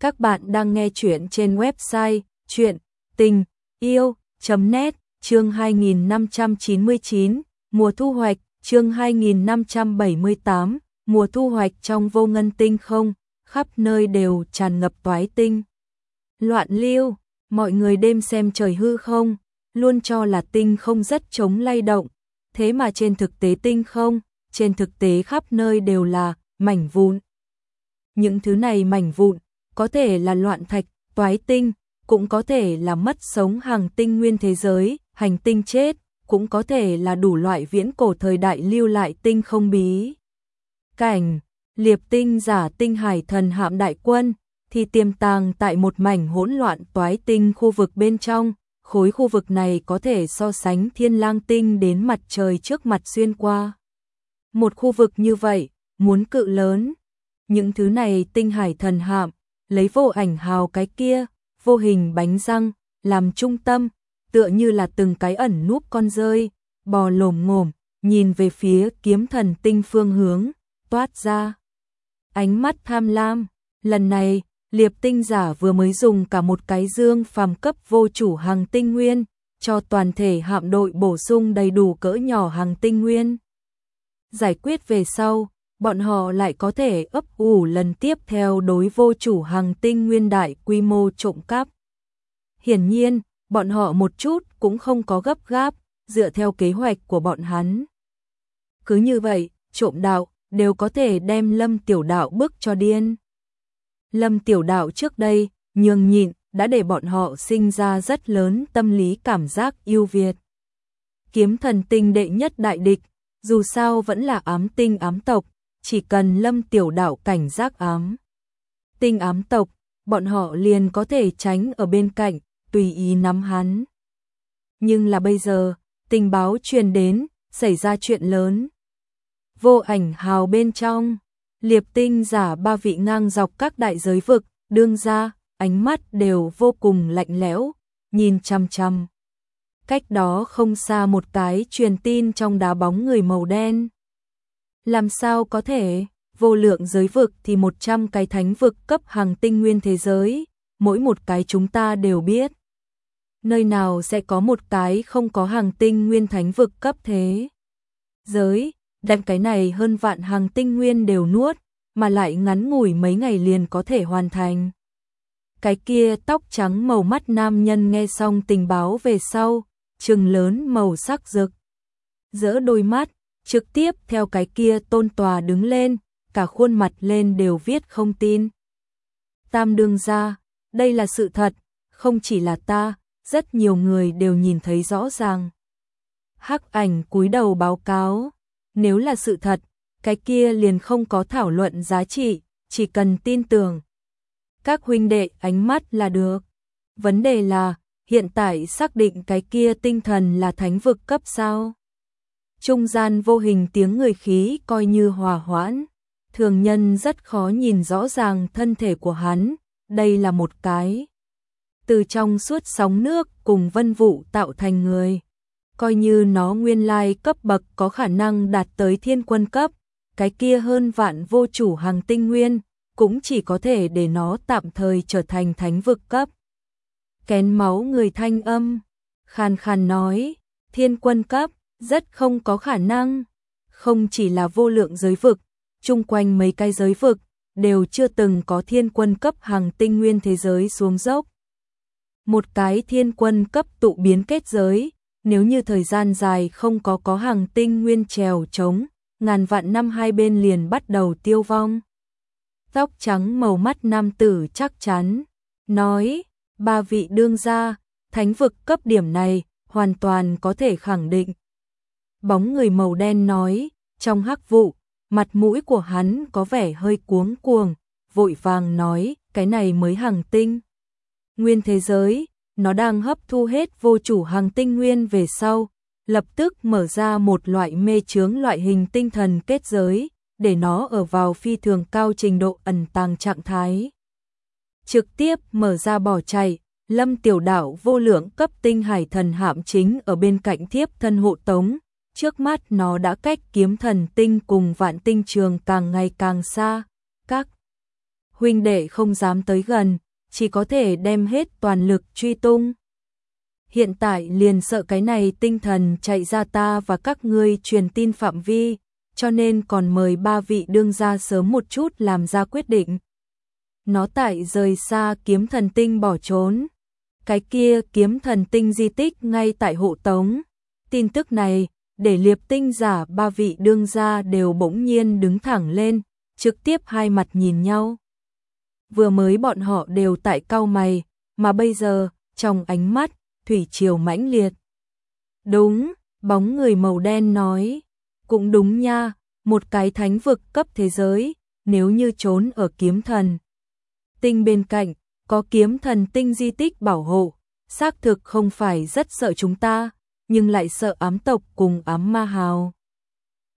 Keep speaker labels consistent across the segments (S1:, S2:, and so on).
S1: Các bạn đang nghe chuyện trên website chuyện tình yêu.net chương 2599 mùa thu hoạch chương 2578 mùa thu hoạch trong vô ngân tinh không khắp nơi đều tràn ngập toái tinh. Loạn lưu, mọi người đêm xem trời hư không, luôn cho là tinh không rất chống lay động, thế mà trên thực tế tinh không, trên thực tế khắp nơi đều là mảnh vụn. Những thứ này mảnh vụn có thể là loạn thạch, toái tinh, cũng có thể là mất sống hàng tinh nguyên thế giới, hành tinh chết, cũng có thể là đủ loại viễn cổ thời đại lưu lại tinh không bí. Cảnh, liệp tinh giả tinh hải thần hạm đại quân, thì tiềm tàng tại một mảnh hỗn loạn toái tinh khu vực bên trong, khối khu vực này có thể so sánh thiên lang tinh đến mặt trời trước mặt xuyên qua. Một khu vực như vậy, muốn cự lớn, những thứ này tinh hải thần hạm, lấy vô ảnh hào cái kia, vô hình bánh răng, làm trung tâm, tựa như là từng cái ẩn núp con rơi, bò lồm ngồm, nhìn về phía kiếm thần tinh phương hướng, toát ra. Ánh mắt tham lam, lần này, liệp tinh giả vừa mới dùng cả một cái dương phàm cấp vô chủ hàng tinh nguyên, cho toàn thể hạm đội bổ sung đầy đủ cỡ nhỏ hàng tinh nguyên. Giải quyết về sau, bọn họ lại có thể ấp ủ lần tiếp theo đối vô chủ hàng tinh nguyên đại quy mô trộm cắp. Hiển nhiên, bọn họ một chút cũng không có gấp gáp, dựa theo kế hoạch của bọn hắn. Cứ như vậy, trộm đạo, đều có thể đem lâm tiểu đạo bức cho điên. Lâm tiểu đạo trước đây, nhường nhịn, đã để bọn họ sinh ra rất lớn tâm lý cảm giác yêu Việt. Kiếm thần tinh đệ nhất đại địch, dù sao vẫn là ám tinh ám tộc, chỉ cần lâm tiểu đạo cảnh giác ám. Tinh ám tộc, bọn họ liền có thể tránh ở bên cạnh, tùy ý nắm hắn. Nhưng là bây giờ, tình báo truyền đến, xảy ra chuyện lớn. Vô ảnh hào bên trong, liệp tinh giả ba vị ngang dọc các đại giới vực, đương ra, ánh mắt đều vô cùng lạnh lẽo, nhìn chăm chăm. Cách đó không xa một cái truyền tin trong đá bóng người màu đen. Làm sao có thể, vô lượng giới vực thì 100 cái thánh vực cấp hàng tinh nguyên thế giới, mỗi một cái chúng ta đều biết. Nơi nào sẽ có một cái không có hàng tinh nguyên thánh vực cấp thế. Giới, đem cái này hơn vạn hàng tinh nguyên đều nuốt, mà lại ngắn ngủi mấy ngày liền có thể hoàn thành. Cái kia tóc trắng màu mắt nam nhân nghe xong tình báo về sau, trừng lớn màu sắc rực. Dỡ đôi mắt, trực tiếp theo cái kia tôn tòa đứng lên, cả khuôn mặt lên đều viết không tin. Tam đương ra, đây là sự thật, không chỉ là ta, rất nhiều người đều nhìn thấy rõ ràng. Hắc ảnh cúi đầu báo cáo, nếu là sự thật, cái kia liền không có thảo luận giá trị, chỉ cần tin tưởng. Các huynh đệ ánh mắt là được. Vấn đề là, hiện tại xác định cái kia tinh thần là thánh vực cấp sao? Trung gian vô hình tiếng người khí coi như hòa hoãn. Thường nhân rất khó nhìn rõ ràng thân thể của hắn, đây là một cái. Từ trong suốt sóng nước cùng vân vụ tạo thành người. Coi như nó nguyên lai cấp bậc có khả năng đạt tới thiên quân cấp, cái kia hơn vạn vô chủ hàng tinh nguyên, cũng chỉ có thể để nó tạm thời trở thành thánh vực cấp. Kén máu người thanh âm, khàn khàn nói, thiên quân cấp, rất không có khả năng. Không chỉ là vô lượng giới vực, chung quanh mấy cái giới vực, đều chưa từng có thiên quân cấp hàng tinh nguyên thế giới xuống dốc. Một cái thiên quân cấp tụ biến kết giới, nếu như thời gian dài không có có hàng tinh nguyên trèo trống, ngàn vạn năm hai bên liền bắt đầu tiêu vong. Tóc trắng màu mắt nam tử chắc chắn, nói, ba vị đương gia, thánh vực cấp điểm này, hoàn toàn có thể khẳng định, Bóng người màu đen nói, trong hắc vụ, mặt mũi của hắn có vẻ hơi cuống cuồng, vội vàng nói, cái này mới hàng tinh. Nguyên thế giới, nó đang hấp thu hết vô chủ hàng tinh nguyên về sau, lập tức mở ra một loại mê chướng loại hình tinh thần kết giới, để nó ở vào phi thường cao trình độ ẩn tàng trạng thái. Trực tiếp mở ra bỏ chạy, lâm tiểu đảo vô lượng cấp tinh hải thần hạm chính ở bên cạnh thiếp thân hộ tống, trước mắt nó đã cách kiếm thần tinh cùng vạn tinh trường càng ngày càng xa. Các huynh đệ không dám tới gần, chỉ có thể đem hết toàn lực truy tung. Hiện tại liền sợ cái này tinh thần chạy ra ta và các ngươi truyền tin phạm vi, cho nên còn mời ba vị đương gia sớm một chút làm ra quyết định. Nó tại rời xa kiếm thần tinh bỏ trốn. Cái kia kiếm thần tinh di tích ngay tại hộ tống. Tin tức này, để liệp tinh giả ba vị đương gia đều bỗng nhiên đứng thẳng lên, trực tiếp hai mặt nhìn nhau. Vừa mới bọn họ đều tại cao mày, mà bây giờ, trong ánh mắt, thủy triều mãnh liệt. Đúng, bóng người màu đen nói, cũng đúng nha, một cái thánh vực cấp thế giới, nếu như trốn ở kiếm thần. Tinh bên cạnh, có kiếm thần tinh di tích bảo hộ, xác thực không phải rất sợ chúng ta, nhưng lại sợ ám tộc cùng ám ma hào.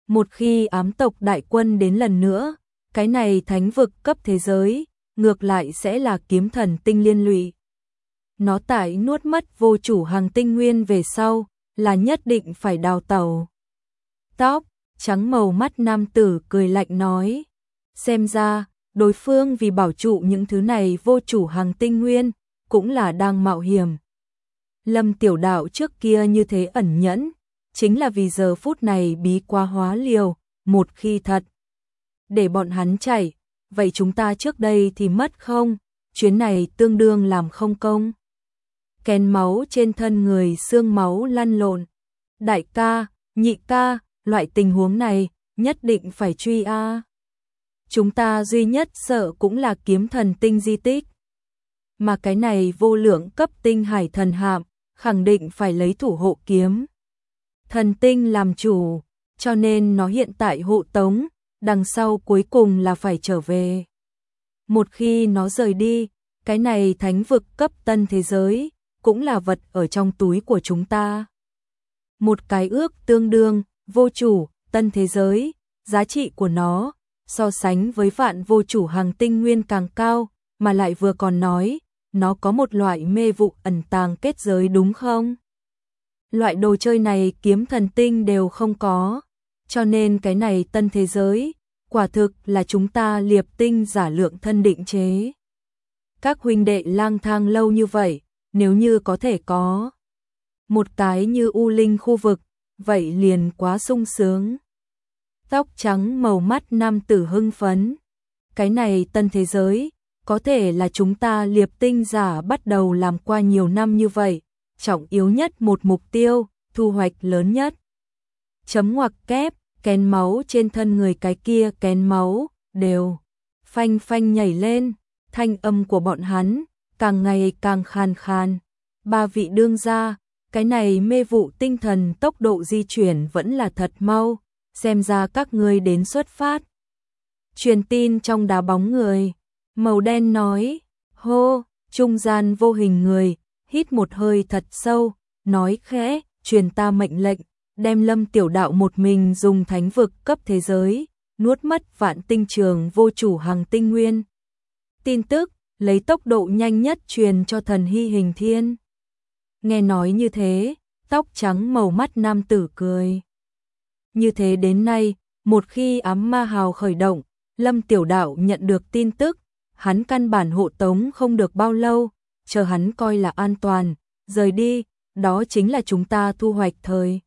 S1: Một khi ám tộc đại quân đến lần nữa, cái này thánh vực cấp thế giới, ngược lại sẽ là kiếm thần tinh liên lụy. Nó tại nuốt mất vô chủ hàng tinh nguyên về sau, là nhất định phải đào tàu. Tóc, trắng màu mắt nam tử cười lạnh nói. Xem ra, đối phương vì bảo trụ những thứ này vô chủ hàng tinh nguyên, cũng là đang mạo hiểm. Lâm tiểu đạo trước kia như thế ẩn nhẫn, chính là vì giờ phút này bí qua hóa liều, một khi thật. Để bọn hắn chạy, vậy chúng ta trước đây thì mất không, chuyến này tương đương làm không công. Kén máu trên thân người xương máu lăn lộn. Đại ca, nhị ca, loại tình huống này, nhất định phải truy a. Chúng ta duy nhất sợ cũng là kiếm thần tinh di tích. Mà cái này vô lượng cấp tinh hải thần hạm, khẳng định phải lấy thủ hộ kiếm. Thần tinh làm chủ, cho nên nó hiện tại hộ tống, đằng sau cuối cùng là phải trở về. Một khi nó rời đi, cái này thánh vực cấp tân thế giới, cũng là vật ở trong túi của chúng ta. Một cái ước tương đương, vô chủ, tân thế giới, giá trị của nó, so sánh với vạn vô chủ hàng tinh nguyên càng cao, mà lại vừa còn nói, nó có một loại mê vụ ẩn tàng kết giới đúng không? Loại đồ chơi này kiếm thần tinh đều không có, cho nên cái này tân thế giới, quả thực là chúng ta liệp tinh giả lượng thân định chế. Các huynh đệ lang thang lâu như vậy, nếu như có thể có một cái như U Linh khu vực, vậy liền quá sung sướng. Tóc trắng màu mắt nam tử hưng phấn. Cái này tân thế giới, có thể là chúng ta liệp tinh giả bắt đầu làm qua nhiều năm như vậy, trọng yếu nhất một mục tiêu, thu hoạch lớn nhất. Chấm ngoặc kép, kén máu trên thân người cái kia kén máu, đều, phanh phanh nhảy lên, thanh âm của bọn hắn, càng ngày càng khan khan. Ba vị đương gia, cái này mê vụ tinh thần tốc độ di chuyển vẫn là thật mau, xem ra các ngươi đến xuất phát. Truyền tin trong đá bóng người, màu đen nói, hô, trung gian vô hình người, hít một hơi thật sâu, nói khẽ, truyền ta mệnh lệnh, đem lâm tiểu đạo một mình dùng thánh vực cấp thế giới, nuốt mất vạn tinh trường vô chủ hàng tinh nguyên. Tin tức, lấy tốc độ nhanh nhất truyền cho thần hy hình thiên. Nghe nói như thế, tóc trắng màu mắt nam tử cười. Như thế đến nay, một khi ám ma hào khởi động, Lâm Tiểu Đạo nhận được tin tức, hắn căn bản hộ tống không được bao lâu, chờ hắn coi là an toàn, rời đi, đó chính là chúng ta thu hoạch thời.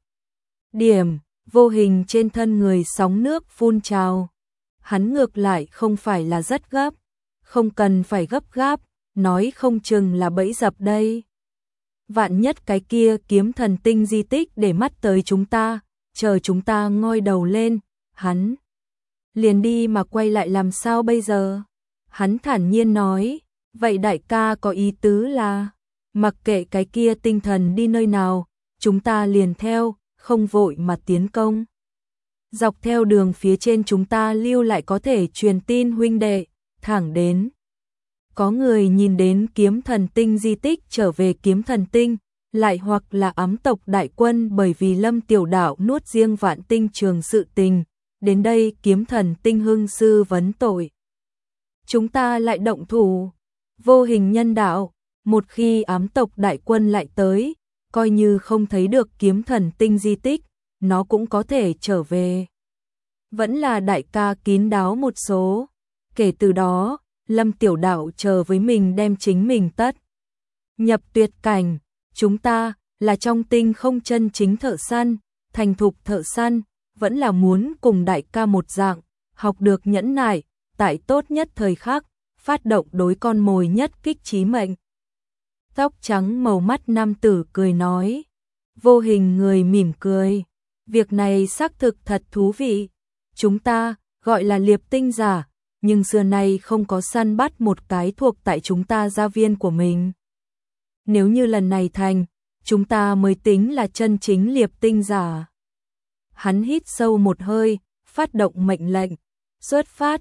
S1: Điểm, vô hình trên thân người sóng nước phun trào. Hắn ngược lại không phải là rất gấp, không cần phải gấp gáp, nói không chừng là bẫy dập đây. Vạn nhất cái kia kiếm thần tinh di tích để mắt tới chúng ta, chờ chúng ta ngoi đầu lên, hắn liền đi mà quay lại làm sao bây giờ? Hắn thản nhiên nói, vậy đại ca có ý tứ là, mặc kệ cái kia tinh thần đi nơi nào, chúng ta liền theo, không vội mà tiến công. Dọc theo đường phía trên chúng ta lưu lại có thể truyền tin huynh đệ, thẳng đến. Có người nhìn đến kiếm thần tinh di tích trở về kiếm thần tinh, lại hoặc là ám tộc đại quân bởi vì lâm tiểu đạo nuốt riêng vạn tinh trường sự tình, đến đây kiếm thần tinh hưng sư vấn tội. Chúng ta lại động thủ, vô hình nhân đạo, một khi ám tộc đại quân lại tới, coi như không thấy được kiếm thần tinh di tích, nó cũng có thể trở về. Vẫn là đại ca kín đáo một số, kể từ đó, Lâm Tiểu Đạo chờ với mình đem chính mình tất. Nhập tuyệt cảnh, chúng ta là trong tinh không chân chính thợ săn, thành thục thợ săn, vẫn là muốn cùng đại ca một dạng, học được nhẫn nại, tại tốt nhất thời khắc, phát động đối con mồi nhất kích trí mệnh. Tóc trắng màu mắt nam tử cười nói, vô hình người mỉm cười, việc này xác thực thật thú vị, chúng ta gọi là liệp tinh giả, nhưng xưa nay không có săn bắt một cái thuộc tại chúng ta gia viên của mình. Nếu như lần này thành, chúng ta mới tính là chân chính liệp tinh giả. Hắn hít sâu một hơi, phát động mệnh lệnh, xuất phát,